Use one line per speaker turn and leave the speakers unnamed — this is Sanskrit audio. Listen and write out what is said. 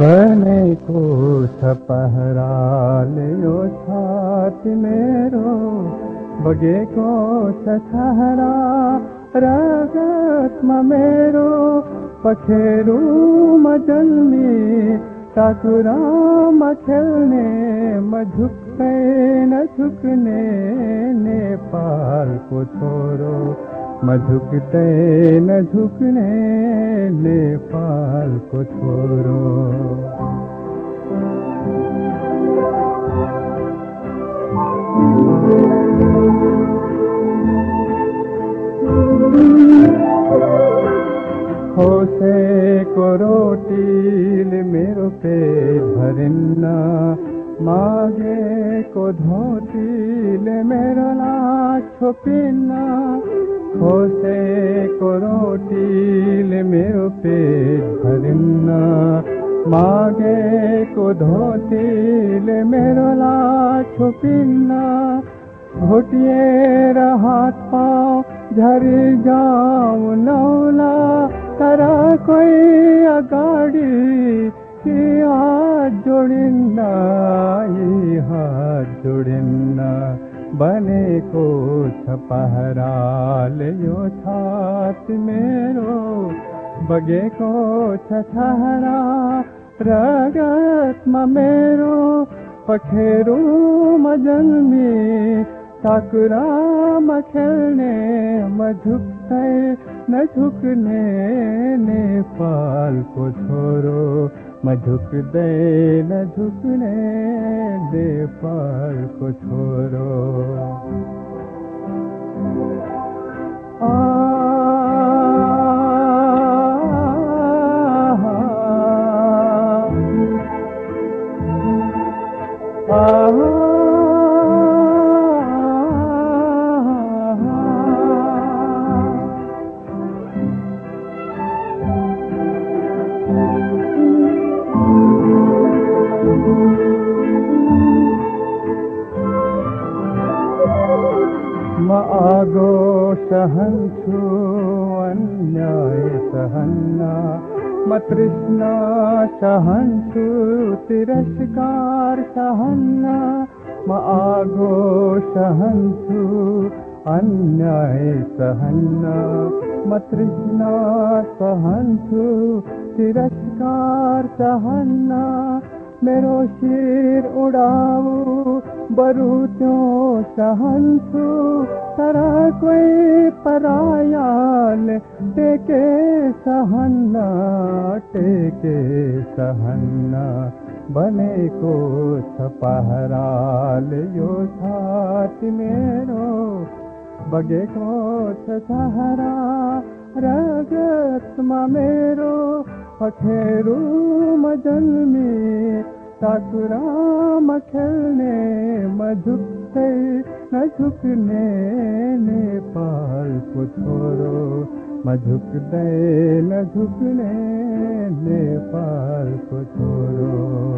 बने को सपहरा छात मेरो बगे को सहरा रगत मेरो। पखेरू म जलने ससुरा म खेलने म झुकते न झुकने नेपाल को छोड़ो नेपालको छोरो म झुक्दै नझुक्ने नेपालको छोरो खोसेको रोटीले मेरो पेट भरिन्न मागेको धोतीले मेरो लाज छोपिन्न खोसेको रोटीले मेरो पेट भरिन्न मागेको धोतीले मेरो लाज छोपिन्न घोटिएर हात पाउ झरी जाऊ नौला। तर कोही अगाडि हात जोडिन्न यी हात जोडिन्न छाती मेरो। बगेको छ रगतमा मेरो। पखेरुमा जन्मी टाकुरामा खेल्ने म झुक्दै छोरो। म झुक्दै पार को छोड़ो आ म आगो अन्याय सहन्न। म तृष्णा सहन्छु तिरस्कार सहन्न। म आगो सहन्छु अन्याय सहन्न। म तृष्णा सहन्छु तिरस्कार सहन्न। मेरो शिर उडाऊ तर कोही परायाल टेके सहन्न टेके सहन्न बनेको छ पहराल यो छाती मेरो बगेको छ सहारा रगतमा मेरो पखेरुमा जन्मी टाकुरामा खेल्ने झुक कर न झुकने नेपाल को छोड़ो। न झुक दे न झुकने नेपाल को छोड़ो।